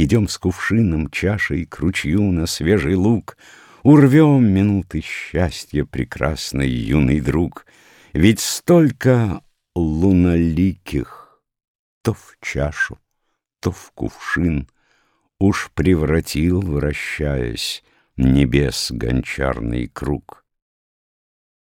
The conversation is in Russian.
Идем с кувшином, чашей к ручью на свежий луг, Урвем минуты счастья, прекрасный юный друг. Ведь столько луноликих то в чашу, то в кувшин Уж превратил, вращаясь, небес гончарный круг.